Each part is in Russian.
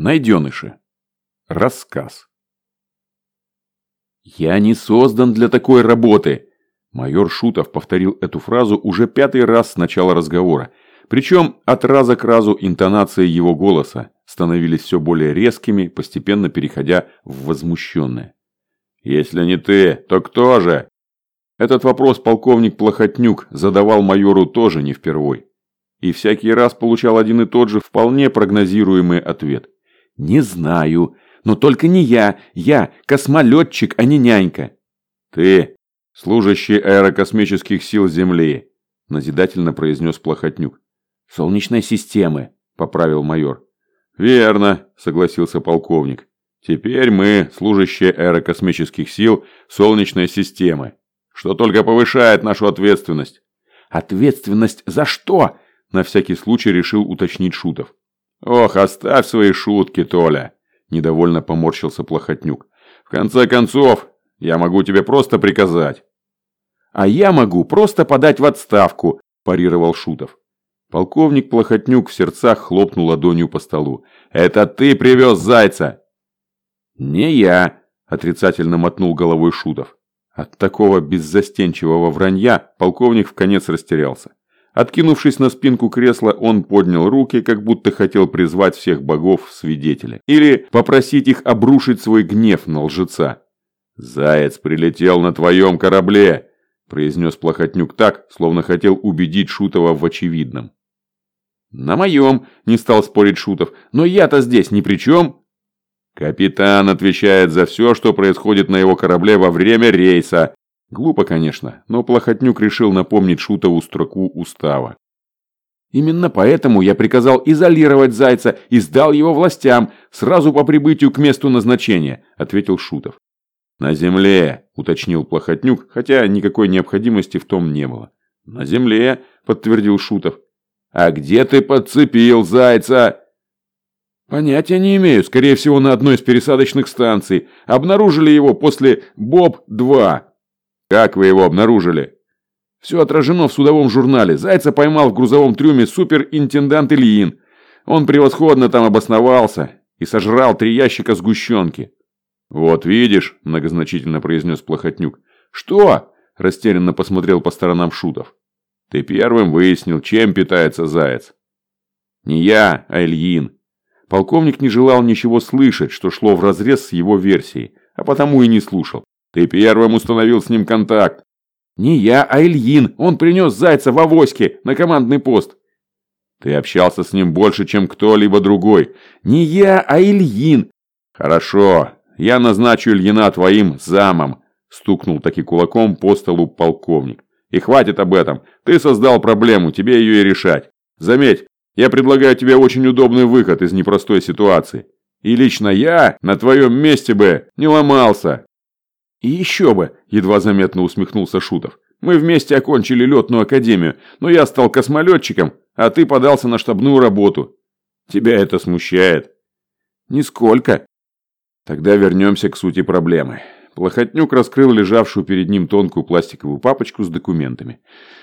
Найденыши. Рассказ. «Я не создан для такой работы!» Майор Шутов повторил эту фразу уже пятый раз с начала разговора. Причем от раза к разу интонации его голоса становились все более резкими, постепенно переходя в возмущенное. «Если не ты, то кто же?» Этот вопрос полковник Плохотнюк задавал майору тоже не впервой. И всякий раз получал один и тот же вполне прогнозируемый ответ – «Не знаю. Но только не я. Я космолетчик, а не нянька». «Ты служащий аэрокосмических сил Земли», – назидательно произнес Плохотнюк. «Солнечной системы», – поправил майор. «Верно», – согласился полковник. «Теперь мы служащие аэрокосмических сил Солнечной системы, что только повышает нашу ответственность». «Ответственность за что?» – на всякий случай решил уточнить Шутов. «Ох, оставь свои шутки, Толя!» – недовольно поморщился Плохотнюк. «В конце концов, я могу тебе просто приказать». «А я могу просто подать в отставку», – парировал Шутов. Полковник Плохотнюк в сердцах хлопнул ладонью по столу. «Это ты привез зайца!» «Не я», – отрицательно мотнул головой Шутов. От такого беззастенчивого вранья полковник в конец растерялся. Откинувшись на спинку кресла, он поднял руки, как будто хотел призвать всех богов в свидетеля. Или попросить их обрушить свой гнев на лжеца. «Заяц прилетел на твоем корабле!» – произнес Плохотнюк так, словно хотел убедить Шутова в очевидном. «На моем!» – не стал спорить Шутов. «Но я-то здесь ни при чем!» «Капитан отвечает за все, что происходит на его корабле во время рейса», Глупо, конечно, но Плохотнюк решил напомнить Шутову строку устава. Именно поэтому я приказал изолировать Зайца и сдал его властям сразу по прибытию к месту назначения, ответил Шутов. На земле, уточнил Плохотнюк, хотя никакой необходимости в том не было. На земле, подтвердил Шутов. А где ты подцепил Зайца? Понятия не имею, скорее всего на одной из пересадочных станций. Обнаружили его после Боб-2. Как вы его обнаружили? Все отражено в судовом журнале. Зайца поймал в грузовом трюме суперинтендант Ильин. Он превосходно там обосновался и сожрал три ящика сгущенки. «Вот видишь», – многозначительно произнес Плохотнюк. «Что?» – растерянно посмотрел по сторонам Шутов. «Ты первым выяснил, чем питается заяц». «Не я, а Ильин». Полковник не желал ничего слышать, что шло вразрез с его версией, а потому и не слушал. Ты первым установил с ним контакт. Не я, а Ильин. Он принес зайца в авоське на командный пост. Ты общался с ним больше, чем кто-либо другой. Не я, а Ильин. Хорошо, я назначу Ильина твоим замом. Стукнул таки кулаком по столу полковник. И хватит об этом. Ты создал проблему, тебе ее и решать. Заметь, я предлагаю тебе очень удобный выход из непростой ситуации. И лично я на твоем месте бы не ломался, «И еще бы!» – едва заметно усмехнулся Шутов. «Мы вместе окончили летную академию, но я стал космолетчиком, а ты подался на штабную работу. Тебя это смущает?» «Нисколько». Тогда вернемся к сути проблемы. Плохотнюк раскрыл лежавшую перед ним тонкую пластиковую папочку с документами.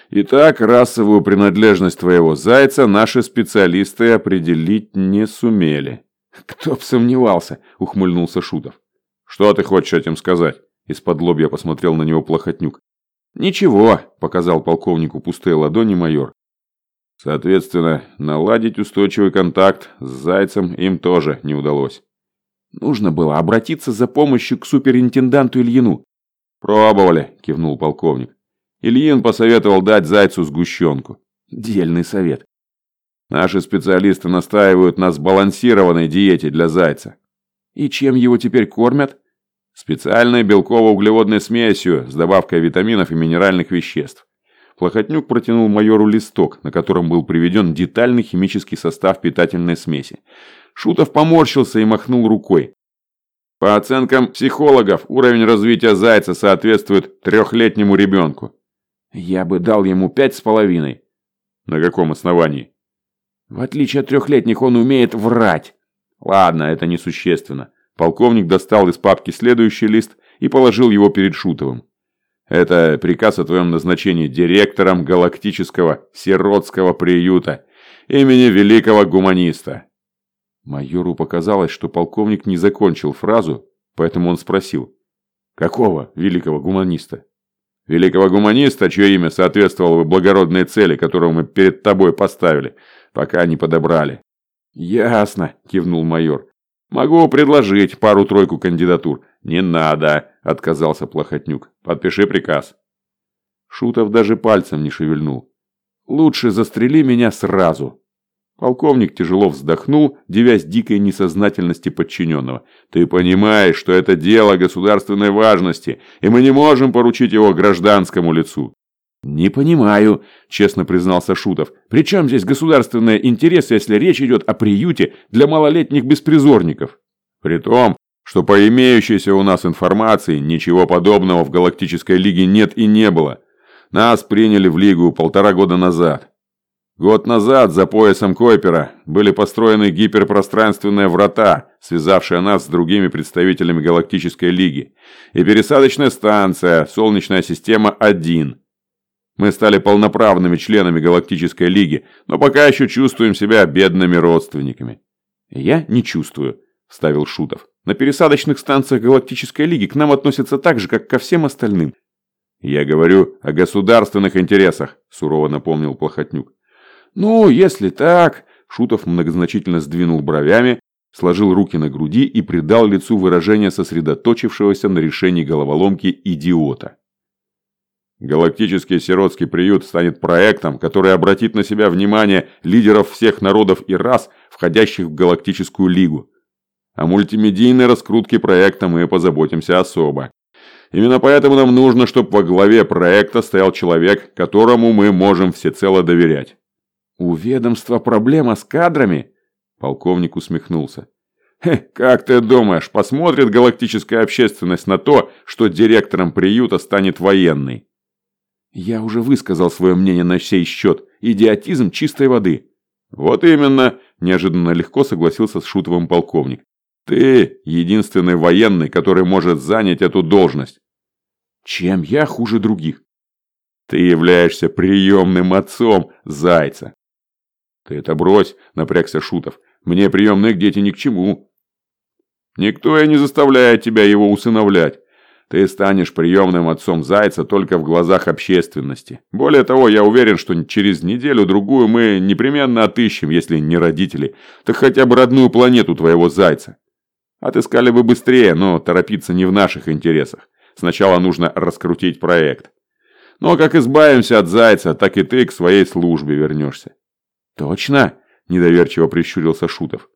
Итак, расовую принадлежность твоего зайца наши специалисты определить не сумели. «Кто б сомневался», – ухмыльнулся Шутов. «Что ты хочешь этим сказать?» Из-под лобья посмотрел на него Плохотнюк. «Ничего», – показал полковнику пустые ладони майор. Соответственно, наладить устойчивый контакт с Зайцем им тоже не удалось. Нужно было обратиться за помощью к суперинтенданту Ильину. «Пробовали», – кивнул полковник. Ильин посоветовал дать Зайцу сгущенку. Дельный совет. Наши специалисты настаивают на сбалансированной диете для Зайца. И чем его теперь кормят? Специальной белково-углеводной смесью с добавкой витаминов и минеральных веществ. Плохотнюк протянул майору листок, на котором был приведен детальный химический состав питательной смеси. Шутов поморщился и махнул рукой. По оценкам психологов, уровень развития зайца соответствует трехлетнему ребенку. Я бы дал ему пять с половиной. На каком основании? В отличие от трехлетних, он умеет врать. Ладно, это несущественно. Полковник достал из папки следующий лист и положил его перед Шутовым. Это приказ о твоем назначении директором галактического сиротского приюта имени великого гуманиста. Майору показалось, что полковник не закончил фразу, поэтому он спросил. «Какого великого гуманиста?» «Великого гуманиста, чье имя соответствовало бы благородной цели, которую мы перед тобой поставили, пока не подобрали». «Ясно», – кивнул майор. «Могу предложить пару-тройку кандидатур». «Не надо», – отказался Плохотнюк. «Подпиши приказ». Шутов даже пальцем не шевельнул. «Лучше застрели меня сразу». Полковник тяжело вздохнул, девясь дикой несознательности подчиненного. «Ты понимаешь, что это дело государственной важности, и мы не можем поручить его гражданскому лицу». «Не понимаю», – честно признался Шутов. «При чем здесь государственные интересы, если речь идет о приюте для малолетних беспризорников?» «При том, что по имеющейся у нас информации ничего подобного в Галактической Лиге нет и не было. Нас приняли в Лигу полтора года назад. Год назад за поясом Койпера были построены гиперпространственные врата, связавшие нас с другими представителями Галактической Лиги, и пересадочная станция «Солнечная система-1». Мы стали полноправными членами Галактической Лиги, но пока еще чувствуем себя бедными родственниками. «Я не чувствую», – вставил Шутов. «На пересадочных станциях Галактической Лиги к нам относятся так же, как ко всем остальным». «Я говорю о государственных интересах», – сурово напомнил Плохотнюк. «Ну, если так...» Шутов многозначительно сдвинул бровями, сложил руки на груди и придал лицу выражение сосредоточившегося на решении головоломки идиота. Галактический сиротский приют станет проектом, который обратит на себя внимание лидеров всех народов и рас, входящих в Галактическую Лигу. О мультимедийной раскрутке проекта мы позаботимся особо. Именно поэтому нам нужно, чтобы во главе проекта стоял человек, которому мы можем всецело доверять. «У ведомства проблема с кадрами?» Полковник усмехнулся. «Хе, как ты думаешь, посмотрит галактическая общественность на то, что директором приюта станет военный?» «Я уже высказал свое мнение на сей счет. Идиотизм чистой воды». «Вот именно», – неожиданно легко согласился с Шутовым полковник. «Ты единственный военный, который может занять эту должность». «Чем я хуже других?» «Ты являешься приемным отцом Зайца. «Ты это брось», – напрягся Шутов. «Мне приемные дети ни к чему». «Никто и не заставляет тебя его усыновлять. Ты станешь приемным отцом Зайца только в глазах общественности. Более того, я уверен, что через неделю-другую мы непременно отыщем, если не родители, так хотя бы родную планету твоего Зайца. Отыскали бы быстрее, но торопиться не в наших интересах. Сначала нужно раскрутить проект. Но как избавимся от Зайца, так и ты к своей службе вернешься. «Точно?» – недоверчиво прищурился Шутов.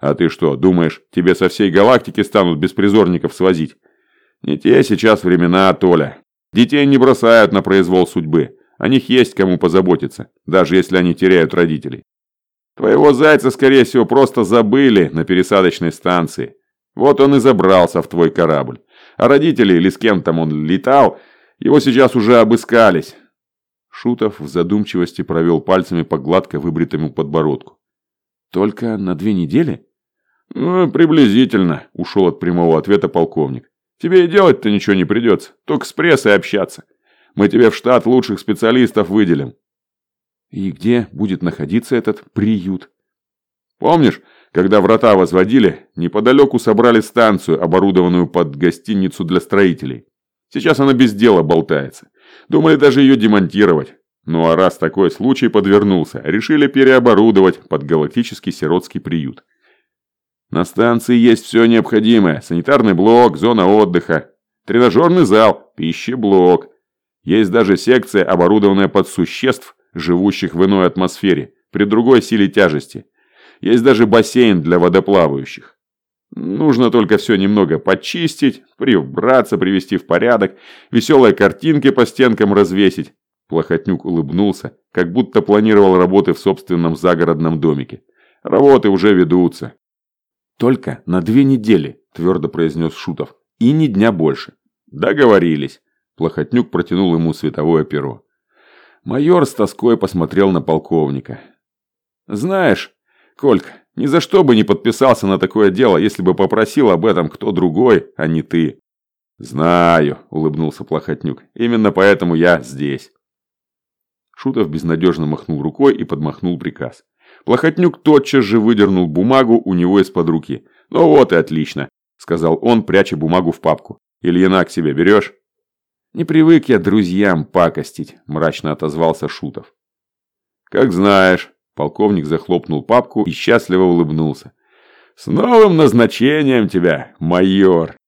«А ты что, думаешь, тебе со всей галактики станут беспризорников свозить? Не те сейчас времена, Толя. Детей не бросают на произвол судьбы. О них есть кому позаботиться, даже если они теряют родителей. Твоего зайца, скорее всего, просто забыли на пересадочной станции. Вот он и забрался в твой корабль. А родители или с кем там он летал, его сейчас уже обыскались. Шутов в задумчивости провел пальцами по гладко выбритому подбородку. «Только на две недели?» «Ну, приблизительно», – ушел от прямого ответа полковник. «Тебе и делать-то ничего не придется, только с прессой общаться. Мы тебе в штат лучших специалистов выделим». «И где будет находиться этот приют?» «Помнишь, когда врата возводили, неподалеку собрали станцию, оборудованную под гостиницу для строителей? Сейчас она без дела болтается. Думали даже ее демонтировать. Ну а раз такой случай подвернулся, решили переоборудовать под галактический сиротский приют. На станции есть все необходимое. Санитарный блок, зона отдыха, тренажерный зал, пищеблок. Есть даже секция, оборудованная под существ, живущих в иной атмосфере, при другой силе тяжести. Есть даже бассейн для водоплавающих. Нужно только все немного почистить, прибраться, привести в порядок, веселые картинки по стенкам развесить. Плохотнюк улыбнулся, как будто планировал работы в собственном загородном домике. Работы уже ведутся. «Только на две недели», – твердо произнес Шутов. «И ни дня больше». «Договорились». Плохотнюк протянул ему световое перо. Майор с тоской посмотрел на полковника. «Знаешь, Колька, ни за что бы не подписался на такое дело, если бы попросил об этом кто другой, а не ты. Знаю, улыбнулся Плохотнюк. Именно поэтому я здесь. Шутов безнадежно махнул рукой и подмахнул приказ. Плохотнюк тотчас же выдернул бумагу у него из-под руки. «Ну вот и отлично», – сказал он, пряча бумагу в папку. «Ильина к себе берешь?» «Не привык я друзьям пакостить», – мрачно отозвался Шутов. «Как знаешь», – полковник захлопнул папку и счастливо улыбнулся. «С новым назначением тебя, майор!»